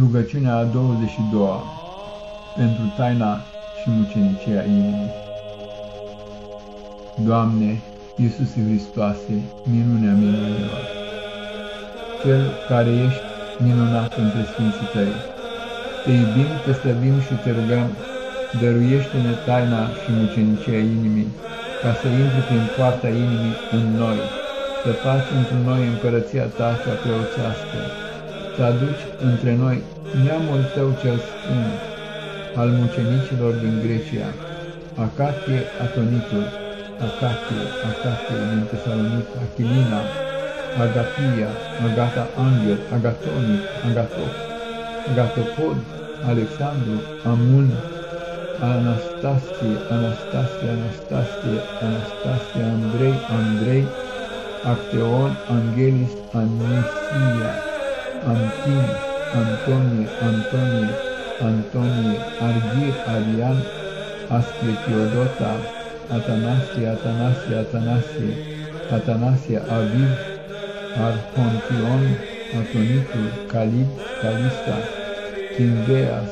Rugăciunea a 22-a pentru taina și mucenicia inimii. Doamne, Iisuse Hristoase, minunea minunilor, Cel care ești minunat între Sfinții Tăi, Te iubim, Te slăbim și Te rugăm, dăruiește-ne taina și mucenicia inimii, ca să intri prin poarta inimii în noi, să faci într noi împărăția Ta cea preoțească, să aduci între noi neamul tău cel sfânt, al mucenicilor din Grecia, Acatie Atonitul, Acatie, Acatie din Tesalonic, Achilina, Agapia, Agata Angel, Agatonic, Agatop, Agatopod, Alexandru, Amun, Anastasie, Anastasie, Anastasie, Anastasie, Andrei, Andrei, Acteon, Angelis, Anisia, Antin, Antonie, Antonie, Antonie, Argir, Arian, Asclepiodota, Atanasie, Atanasie, Atanasie, Atanasie, Aviv, Archontion, Atonitul, Calib, Calista, Kindeas,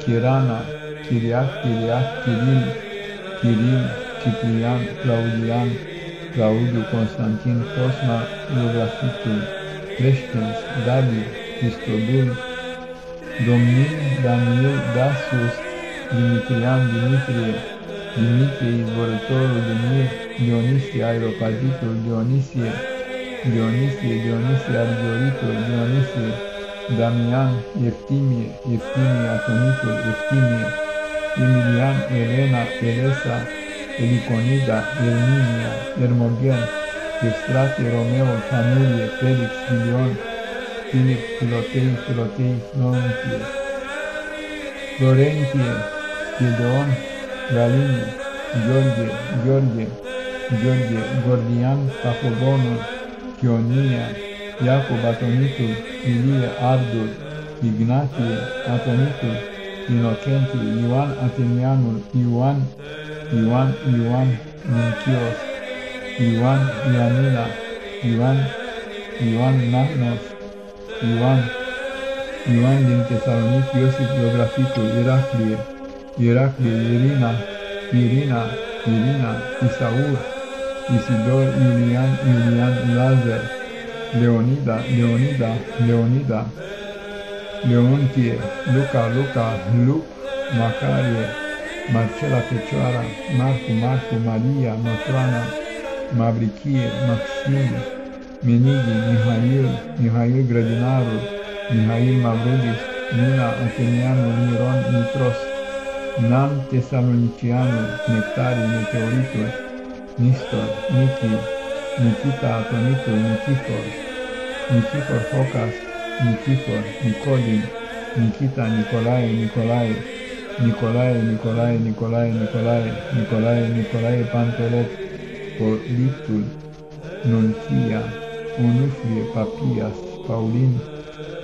Kirana, Chiriac, Chiriac, Kiril, Kiril, Ciprian, Claudian, Claudiu, Constantin, Cosma, Iografitul, Creștens, David, Cristodul, Domnin, Daniel, Dasius, Dimitrian, Dimitrie, Dimitrie, izvorătorul de mir, Dionisie, Aeropagitul, Dionisie, Dionisie, Dionisie, Argioritul, Dionisie, Damian, Eftimie, Eftimie, Atonitul, Eftimie, Emilian, Elena, Elesa, Eliconida, Erminia, Ermogen, Estrate, Romeo, Canulle, Félix, Guillón, Félix, Filoteis, Filoteis, Lontie, Florentie, Gedeón, Galiño, Giorgie, Giorgie, Giorgie, Gordian, Papodono, Chionia, Iacob, Atonitus, Ilie, Ardur, Ignatie, Atonitus, Inocentie, Ioan, Atenianul, Ioan, Ioan, Ioan, Ioan, Ianila, Ioan, Ioan Nahnos, Ioan, Ioan din Tesalonic, Iosif Geograficul, Iraclie, Iraclie, Irina, Irina, Irina, Isaur, Isidor, Iulian, Iulian, Lazar, Leonida, Leonida, Leonida, Leontie, Luca, Luca, Luc, Macarie, Marcela Fecioara, Marcu, Marcu, Maria, Matrona, Mavrichie, Maxim, Menig, Mihail, Mihail Gradinaru, Mihail Mavridis, Nina Atenianu, Miron Mitros, Nam Tesalonicianu, Nectarii, Meteoritul, Nistor, Nichi, Nikita Atonitul, Nikifor, Nikifor Focas, Nikifor, Nicodim, Nikita Nicolae, Nicolae, Nicolae, Nicolae, Nicolae, Nicolae, Nicolae, Nicolae Pantelet, Poliptul, Nunchia, Onufrie, Papias, Paulin,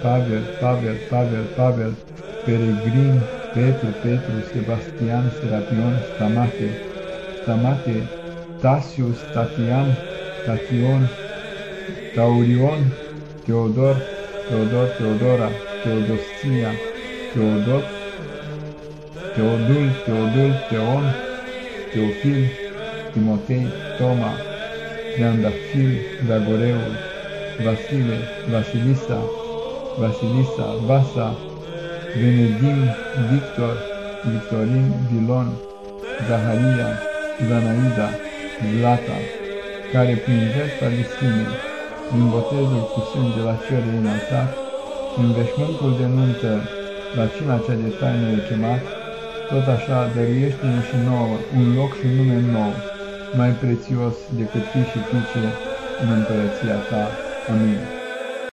Pavel, Pavel, Pavel, Pavel, Peregrin, Petru, Petru, Sebastian, Serapion, Stamate, Stamate, Tasius, Tatian, Tation, Taurion, Teodor, Teodor, Teodora, Teodosia, Teodot, Teodul, Teodul, Teon, Teofil, Timotei, Toma, Leandafil, Dagoreul, Vasile, Vasilisa, Vasilisa, Vasa, Venedim, Victor, Victorin, Vilon, Zaharia, Zanaida, Zlata, care prin jertfa de sine, din botezul cu sânge la cer înaltat, în veșmântul de nuntă, la cina cea de taină e chemat, tot așa dăruiește-ne și nouă un loc și nume nou, mai prețios decât fi și fiice în împărăția ta. Amin.